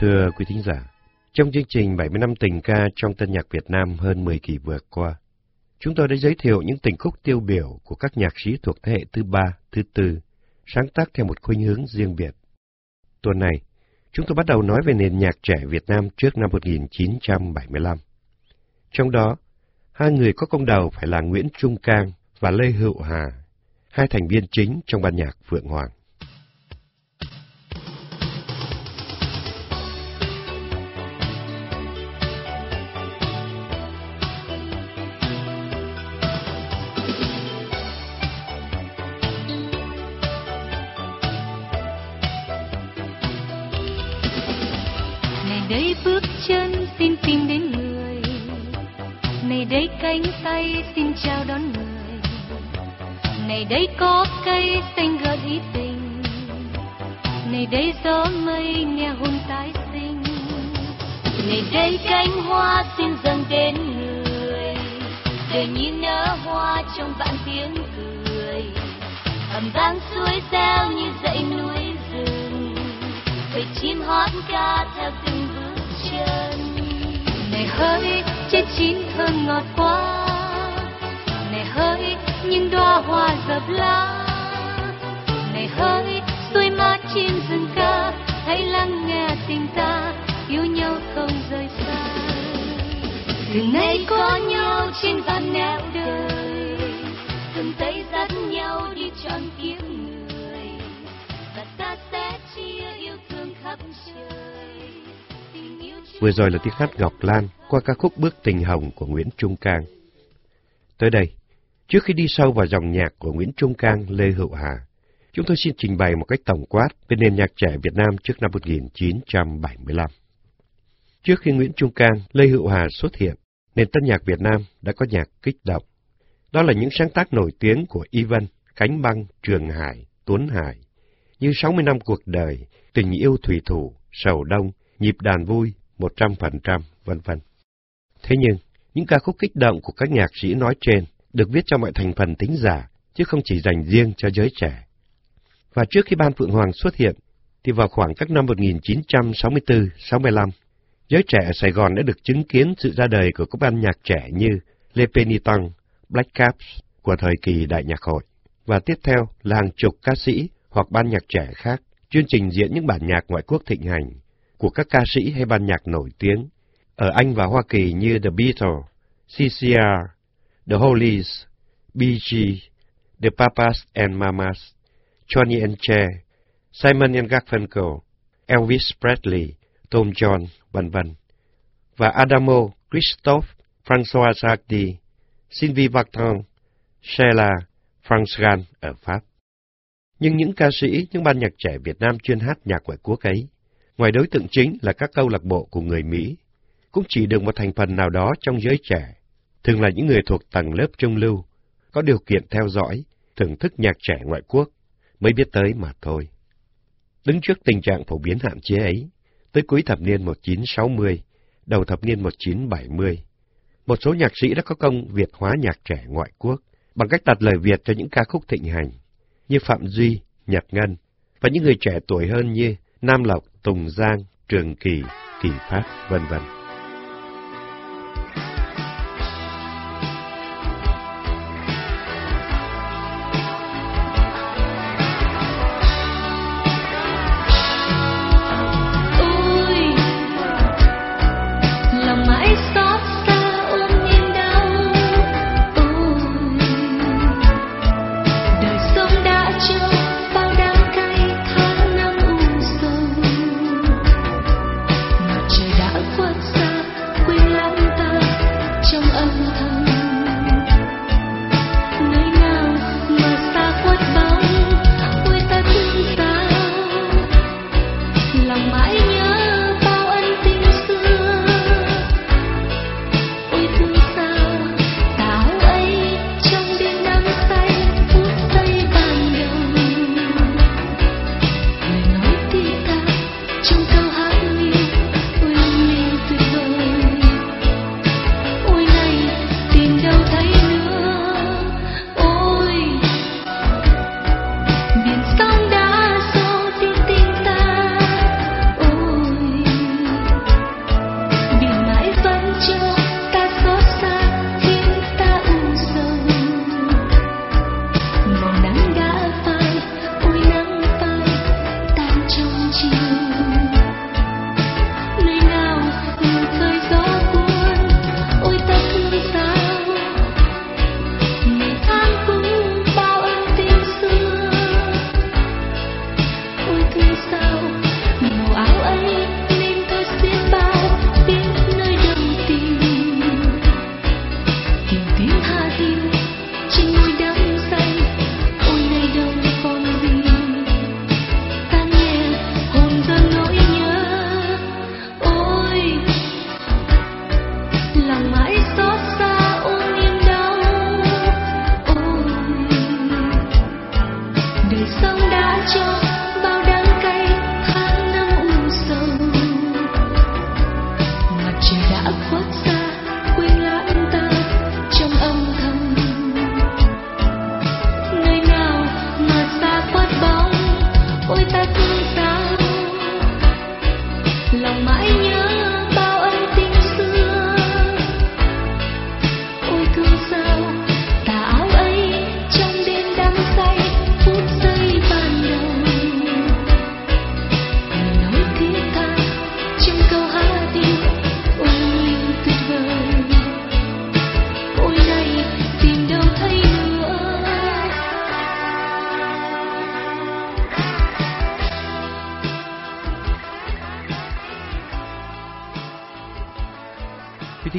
Thưa quý thính giả, trong chương trình 70 năm tình ca trong tân nhạc Việt Nam hơn 10 kỳ vừa qua, chúng tôi đã giới thiệu những tình khúc tiêu biểu của các nhạc sĩ thuộc thế hệ thứ ba, thứ tư, sáng tác theo một khuynh hướng riêng biệt. Tuần này, chúng tôi bắt đầu nói về nền nhạc trẻ Việt Nam trước năm 1975. Trong đó, hai người có công đầu phải là Nguyễn Trung Cang và Lê Hữu Hà, hai thành viên chính trong ban nhạc Phượng Hoàng. Cánh tay xin chào đón người. Này đây có cây xanh gợi ý tình. Này đây gió mây nghe hôn tái sinh. Này đây cánh hoa xin dâng đến người. Để nhìn nở hoa trong vạn tiếng cười. Ầm vang suối reo như dãy núi rừng. Bầy chim hót ca theo từng bước chân này hỡi trái chín thơm ngọt quá này hỡi những đóa hoa dập lá này hỡi xuôi mát trên rừng ca hãy lắng nghe tình ta yêu nhau không rời xa từ nay có nhau trên vạn nẻo đời cầm tay dắt nhau đi trọn kiếp người và ta sẽ chia yêu thương khắp trời Vừa rồi là tiếng hát Ngọc Lan qua ca khúc Bước Tình Hồng của Nguyễn Trung Cang. Tới đây, trước khi đi sâu vào dòng nhạc của Nguyễn Trung Cang, Lê Hữu Hà, chúng tôi xin trình bày một cách tổng quát về nền nhạc trẻ Việt Nam trước năm 1975. Trước khi Nguyễn Trung Cang, Lê Hữu Hà xuất hiện, nền tân nhạc Việt Nam đã có nhạc kích động. Đó là những sáng tác nổi tiếng của Y Vân, Khánh Băng, Trường Hải, Tuấn Hải, như 60 năm cuộc đời, tình yêu thủy thủ, sầu đông, nhịp đàn vui, một trăm phần trăm, vân vân. Thế nhưng, những ca khúc kích động của các nhạc sĩ nói trên được viết cho mọi thành phần tính giả, chứ không chỉ dành riêng cho giới trẻ. Và trước khi Ban Phượng Hoàng xuất hiện, thì vào khoảng các năm 1964-65, giới trẻ ở Sài Gòn đã được chứng kiến sự ra đời của các ban nhạc trẻ như Le Penitent, Black Caps của thời kỳ Đại nhạc hội, và tiếp theo là hàng chục ca sĩ hoặc ban nhạc trẻ khác chuyên trình diễn những bản nhạc ngoại quốc thịnh hành của các ca sĩ hay ban nhạc nổi tiếng ở Anh và Hoa Kỳ như The Beatles, CCR, The Hollies, Bee Gees, The Papas and Mamas, Johnny and Cher, Simon and Garfunkel, Elvis Presley, Tom Jones, vân vân. Và Adamo, Christophe, François Sardi, Sylvie Vartan, Sheila, Franz Gann ở Pháp. Nhưng những ca sĩ, những ban nhạc trẻ Việt Nam chuyên hát nhạc ngoại quốc ấy ngoài đối tượng chính là các câu lạc bộ của người Mỹ, cũng chỉ được một thành phần nào đó trong giới trẻ, thường là những người thuộc tầng lớp trung lưu, có điều kiện theo dõi, thưởng thức nhạc trẻ ngoại quốc, mới biết tới mà thôi. Đứng trước tình trạng phổ biến hạn chế ấy, tới cuối thập niên 1960, đầu thập niên 1970, một số nhạc sĩ đã có công Việt hóa nhạc trẻ ngoại quốc bằng cách đặt lời Việt cho những ca khúc thịnh hành, như Phạm Duy, Nhật Ngân, và những người trẻ tuổi hơn như Nam Lộc, Tùng Giang, Trường Kỳ, Kỳ Phát, vân vân.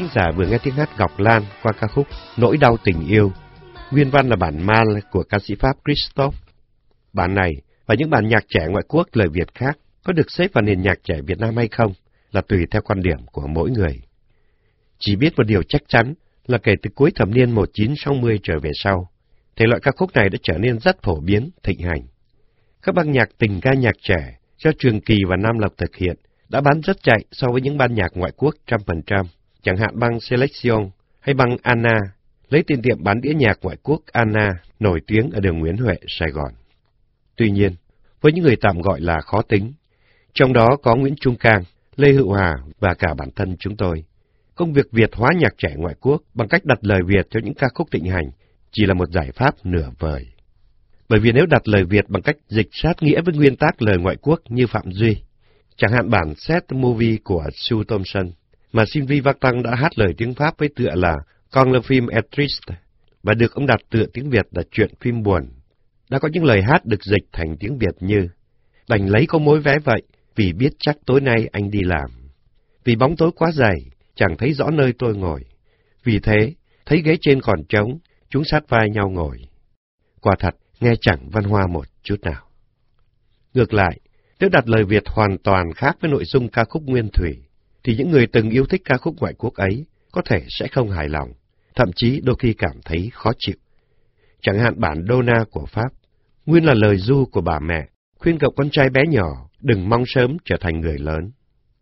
Quý giả vừa nghe tiếng hát Ngọc Lan qua ca khúc Nỗi đau tình yêu. Nguyên văn là bản Mal của ca sĩ Pháp Christophe. Bản này và những bản nhạc trẻ ngoại quốc lời Việt khác có được xếp vào nền nhạc trẻ Việt Nam hay không là tùy theo quan điểm của mỗi người. Chỉ biết một điều chắc chắn là kể từ cuối thập niên 1960 trở về sau, thể loại ca khúc này đã trở nên rất phổ biến, thịnh hành. Các ban nhạc tình ca nhạc trẻ do Trường Kỳ và Nam Lộc thực hiện đã bán rất chạy so với những ban nhạc ngoại quốc trăm phần trăm chẳng hạn băng Selection hay băng Anna, lấy tên tiệm bán đĩa nhạc ngoại quốc Anna nổi tiếng ở đường Nguyễn Huệ, Sài Gòn. Tuy nhiên, với những người tạm gọi là khó tính, trong đó có Nguyễn Trung Cang, Lê Hữu Hà và cả bản thân chúng tôi, công việc Việt hóa nhạc trẻ ngoại quốc bằng cách đặt lời Việt cho những ca khúc thịnh hành chỉ là một giải pháp nửa vời. Bởi vì nếu đặt lời Việt bằng cách dịch sát nghĩa với nguyên tác lời ngoại quốc như Phạm Duy, chẳng hạn bản Set Movie của Sue Thompson, mà Sylvie Vartan đã hát lời tiếng Pháp với tựa là Con là phim Etriste và được ông đặt tựa tiếng Việt là chuyện phim buồn. Đã có những lời hát được dịch thành tiếng Việt như Đành lấy có mối vé vậy, vì biết chắc tối nay anh đi làm. Vì bóng tối quá dày, chẳng thấy rõ nơi tôi ngồi. Vì thế, thấy ghế trên còn trống, chúng sát vai nhau ngồi. Quả thật, nghe chẳng văn hoa một chút nào. Ngược lại, nếu đặt lời Việt hoàn toàn khác với nội dung ca khúc Nguyên Thủy, thì những người từng yêu thích ca khúc ngoại quốc ấy có thể sẽ không hài lòng, thậm chí đôi khi cảm thấy khó chịu. Chẳng hạn bản Dona của Pháp, nguyên là lời du của bà mẹ, khuyên cậu con trai bé nhỏ đừng mong sớm trở thành người lớn.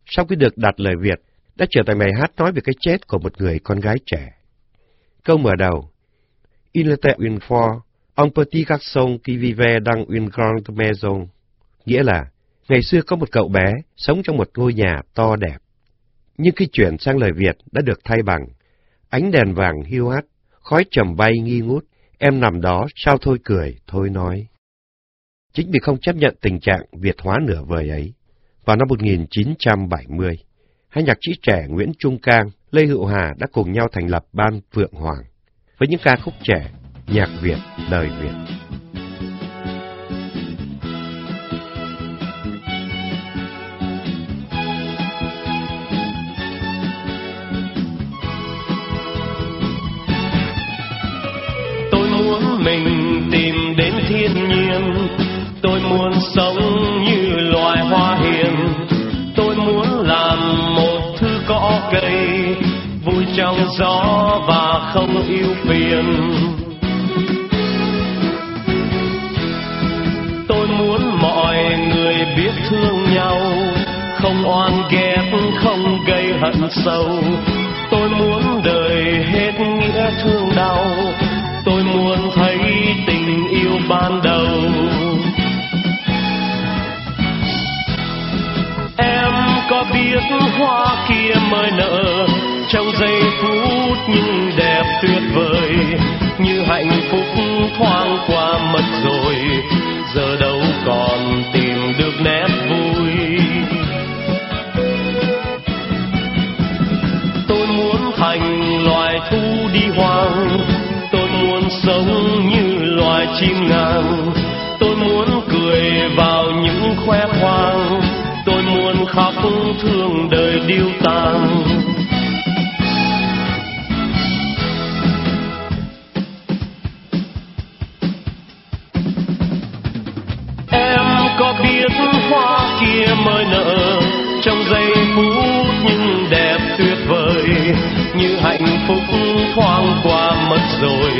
Sau khi được đặt lời Việt, đã trở thành bài hát nói về cái chết của một người con gái trẻ. Câu mở đầu, Il était une fois un petit garçon qui vivait dans une grande maison, nghĩa là ngày xưa có một cậu bé sống trong một ngôi nhà to đẹp. Nhưng khi chuyển sang lời Việt đã được thay bằng ánh đèn vàng hiu hắt, khói trầm bay nghi ngút, em nằm đó sao thôi cười, thôi nói. Chính vì không chấp nhận tình trạng Việt hóa nửa vời ấy, vào năm 1970, hai nhạc sĩ trẻ Nguyễn Trung Cang, Lê Hữu Hà đã cùng nhau thành lập Ban Phượng Hoàng, với những ca khúc trẻ, nhạc Việt, đời Việt. Đây, vui trong gió và không yêu phiền. Tôi muốn mọi người biết thương nhau, không oan ghét, không gây hận sâu. Tôi muốn đời hết nghĩa thương đau, tôi muốn thấy tình yêu ban đầu. Biết hoa kia mới nở. Trong giây phút nhưng đẹp tuyệt vời, như hạnh phúc thoáng qua mất rồi. Giờ đâu còn tìm được nét vui. Tôi muốn thành loài thu đi hoang. Tôi muốn sống như loài chim ngang. Tôi muốn cười vào những khoe khoang thương đời điêu tàn. Em có biết hoa kia mới nở trong giây phút nhưng đẹp tuyệt vời, như hạnh phúc thoáng qua mất rồi,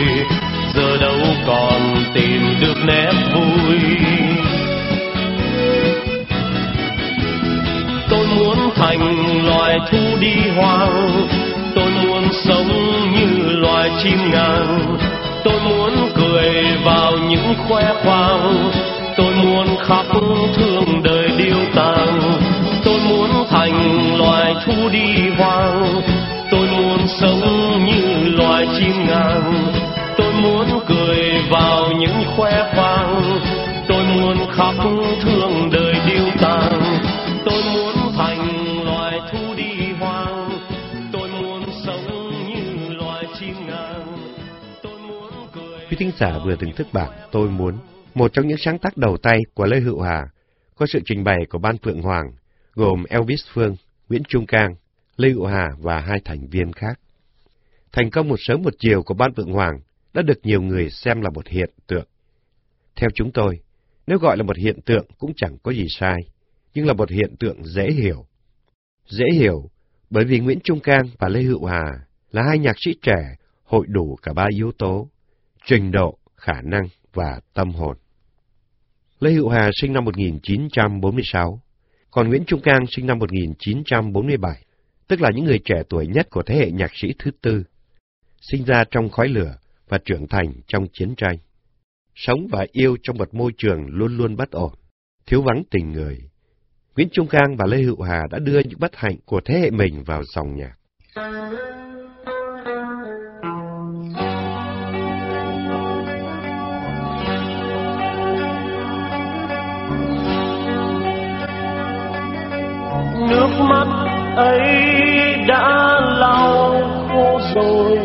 giờ đâu còn tìm được nét vui. Loài thú đi hoang. Tôi muốn sống như loài chim ngang, tôi muốn cười vào những khoe khoang. Tôi muốn khóc thương đời điêu tàn tôi muốn thành loài thú đi hoang. Tôi muốn sống như loài chim ngang, tôi muốn cười vào những khoe khoang. Tôi muốn khóc thương đời giả vừa thưởng thức bản Tôi Muốn, một trong những sáng tác đầu tay của Lê Hữu Hà, có sự trình bày của Ban Phượng Hoàng, gồm Elvis Phương, Nguyễn Trung Cang, Lê Hữu Hà và hai thành viên khác. Thành công một sớm một chiều của Ban Phượng Hoàng đã được nhiều người xem là một hiện tượng. Theo chúng tôi, nếu gọi là một hiện tượng cũng chẳng có gì sai, nhưng là một hiện tượng dễ hiểu. Dễ hiểu bởi vì Nguyễn Trung Cang và Lê Hữu Hà là hai nhạc sĩ trẻ hội đủ cả ba yếu tố, trình độ, khả năng và tâm hồn. Lê Hữu Hà sinh năm 1946, còn Nguyễn Trung Cang sinh năm 1947, tức là những người trẻ tuổi nhất của thế hệ nhạc sĩ thứ tư, sinh ra trong khói lửa và trưởng thành trong chiến tranh. Sống và yêu trong một môi trường luôn luôn bất ổn, thiếu vắng tình người. Nguyễn Trung Cang và Lê Hữu Hà đã đưa những bất hạnh của thế hệ mình vào dòng nhạc. Ấy đã lau khô rồi.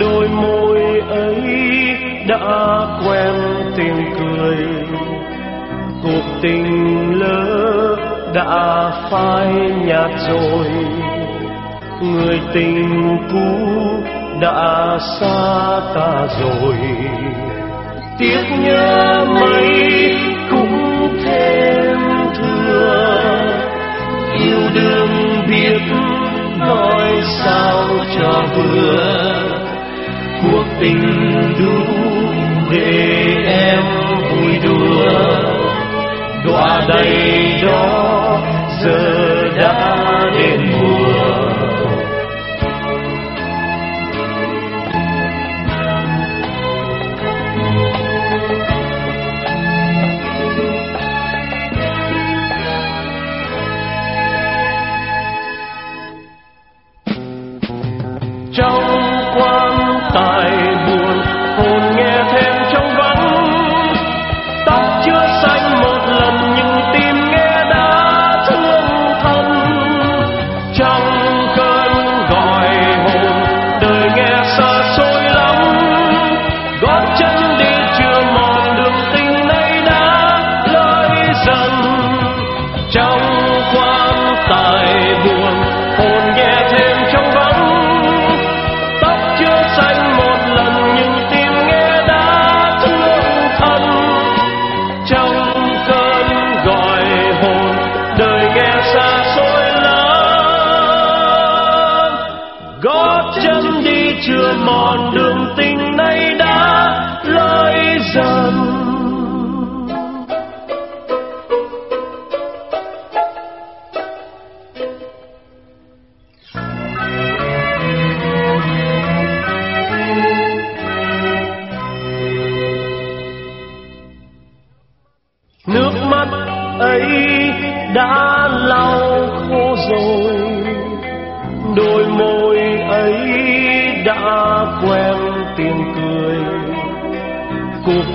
Đôi môi ấy đã quen tiếng cười. Cuộc tình lỡ đã phai nhạt rồi. Người tình cũ đã xa ta rồi. Tiếc nhớ mấy cũng đương biết nói sao cho vừa. Cuộc tình đủ để em vui đùa. Đọa đầy đó giờ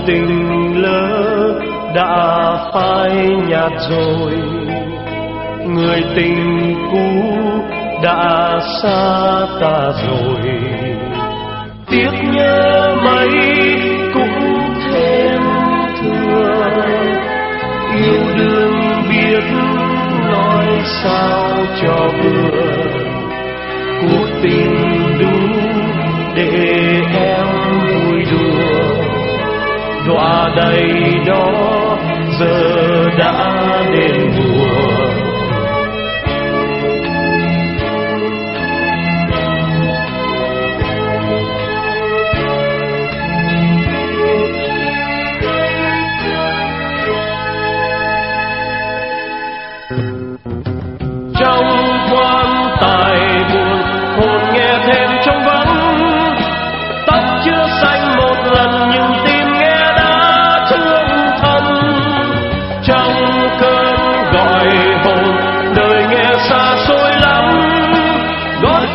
tình lỡ đã phai nhạt rồi. Người tình cũ đã xa ta rồi. Tiếc nhớ mấy cũng thêm thương. Yêu đương biết nói sao cho vừa. Cuộc tình giờ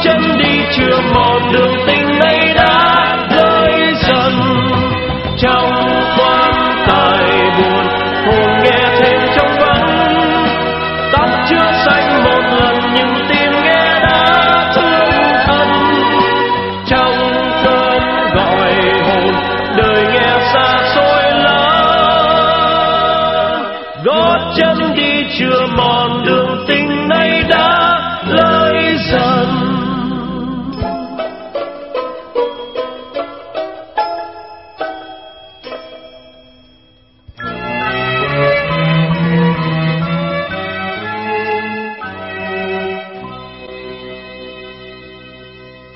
chân đi chưa mòn đường tình ấy.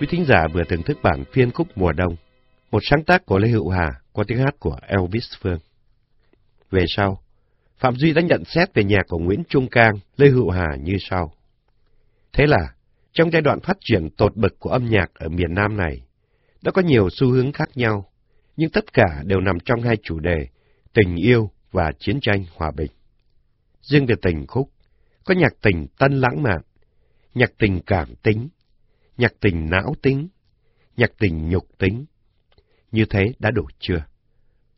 Quý thính giả vừa thưởng thức bản phiên khúc mùa đông, một sáng tác của Lê Hữu Hà qua tiếng hát của Elvis Phương. Về sau, Phạm Duy đã nhận xét về nhạc của Nguyễn Trung Cang, Lê Hữu Hà như sau. Thế là, trong giai đoạn phát triển tột bậc của âm nhạc ở miền Nam này, đã có nhiều xu hướng khác nhau, nhưng tất cả đều nằm trong hai chủ đề, tình yêu và chiến tranh hòa bình. Riêng về tình khúc, có nhạc tình tân lãng mạn, nhạc tình cảm tính, nhạc tình não tính, nhạc tình nhục tính. Như thế đã đủ chưa?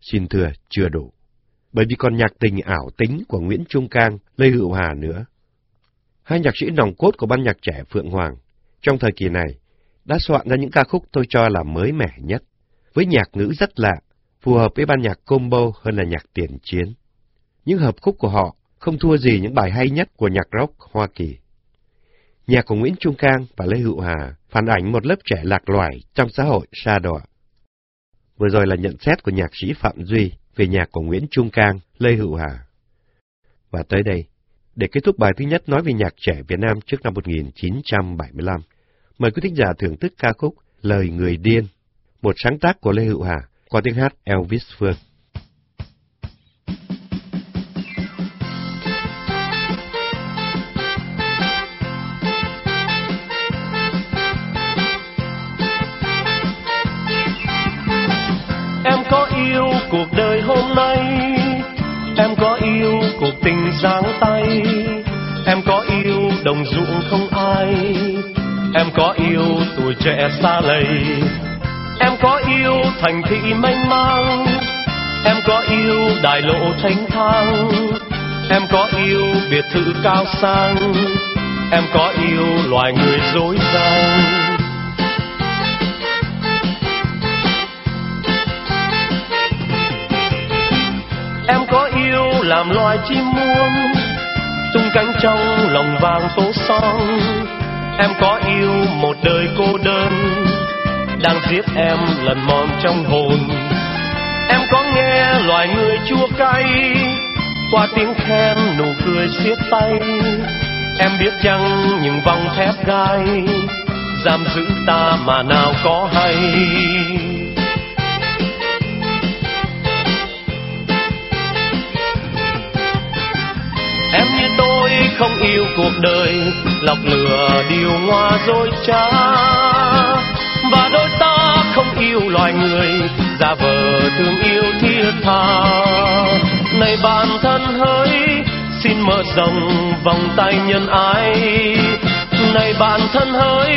Xin thưa, chưa đủ. Bởi vì còn nhạc tình ảo tính của Nguyễn Trung Cang, Lê Hữu Hà nữa. Hai nhạc sĩ nòng cốt của ban nhạc trẻ Phượng Hoàng, trong thời kỳ này, đã soạn ra những ca khúc tôi cho là mới mẻ nhất, với nhạc ngữ rất lạ, phù hợp với ban nhạc combo hơn là nhạc tiền chiến. Những hợp khúc của họ không thua gì những bài hay nhất của nhạc rock Hoa Kỳ. Nhạc của Nguyễn Trung Cang và Lê Hữu Hà phản ảnh một lớp trẻ lạc loài trong xã hội xa đọa. Vừa rồi là nhận xét của nhạc sĩ Phạm Duy về nhạc của Nguyễn Trung Cang, Lê Hữu Hà. Và tới đây, để kết thúc bài thứ nhất nói về nhạc trẻ Việt Nam trước năm 1975, mời quý thính giả thưởng thức ca khúc Lời Người Điên, một sáng tác của Lê Hữu Hà qua tiếng hát Elvis Phương. Cuộc đời hôm nay. Em có yêu cuộc tình giáng tay. Em có yêu đồng ruộng không ai. Em có yêu tuổi trẻ xa lầy. Em có yêu thành thị mênh mang. Em có yêu đại lộ thanh thang. Em có yêu biệt thự cao sang. Em có yêu loài người dối gian em có yêu làm loài chim muông, tung cánh trong lòng vàng phố son. Em có yêu một đời cô đơn, đang giết em lần mòn trong hồn. Em có nghe loài người chua cay, qua tiếng khen nụ cười siết tay. Em biết chăng những vòng thép gai giam giữ ta mà nào có hay. Không yêu cuộc đời, lọc lừa điều ngoa dối trá. Và đôi ta không yêu loài người, giả vờ thương yêu thiết tha. Này bản thân hỡi, xin mở rộng vòng tay nhân ái. Này bản thân hỡi,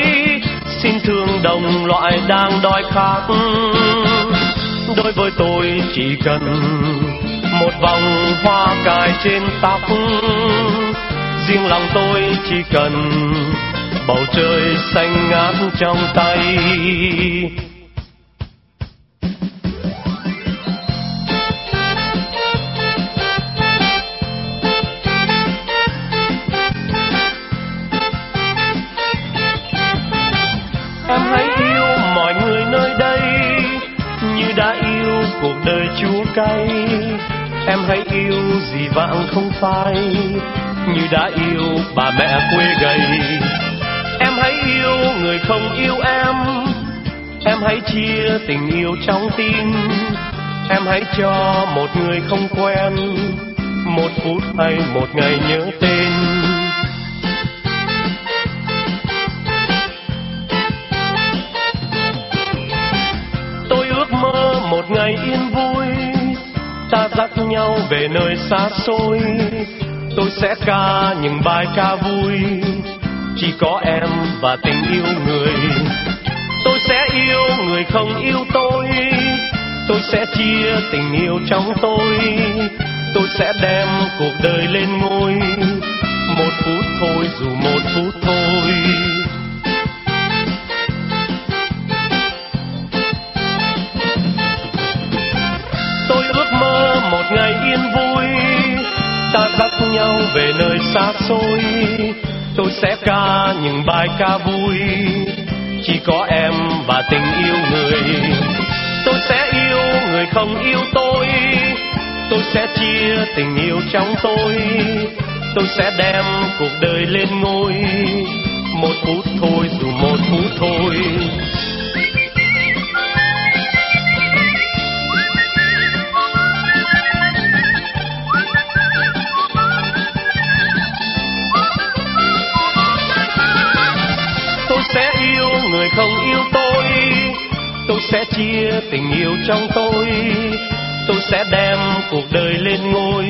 xin thương đồng loại đang đói khát. Đối với tôi chỉ cần một vòng hoa cài trên tóc. Riêng lòng tôi chỉ cần bầu trời xanh ngát trong tay. Em hãy yêu mọi người nơi đây, như đã yêu cuộc đời chúa cay em hãy yêu gì vãng không phai, như đã yêu bà mẹ quê gầy. Em hãy yêu người không yêu em em hãy chia tình yêu trong tim. Em hãy cho một người không quen, một phút hay một ngày nhớ tên. Tôi ước mơ một ngày yên vui dắt nhau về nơi xa xôi. Tôi sẽ ca những bài ca vui, chỉ có em và tình yêu người. Tôi sẽ yêu người không yêu tôi tôi sẽ chia tình yêu trong tôi. Tôi sẽ đem cuộc đời lên ngôi, một phút thôi dù một phút thôi. Một ngày yên vui. Ta dắt nhau về nơi xa xôi. Tôi sẽ ca những bài ca vui. Chỉ có em và tình yêu người. Tôi sẽ yêu người không yêu tôi. Tôi sẽ chia tình yêu trong tôi. Tôi sẽ đem cuộc đời lên ngôi. Một phút thôi dù một phút thôi. Tình yêu trong tôi tôi sẽ đem cuộc đời lên ngôi.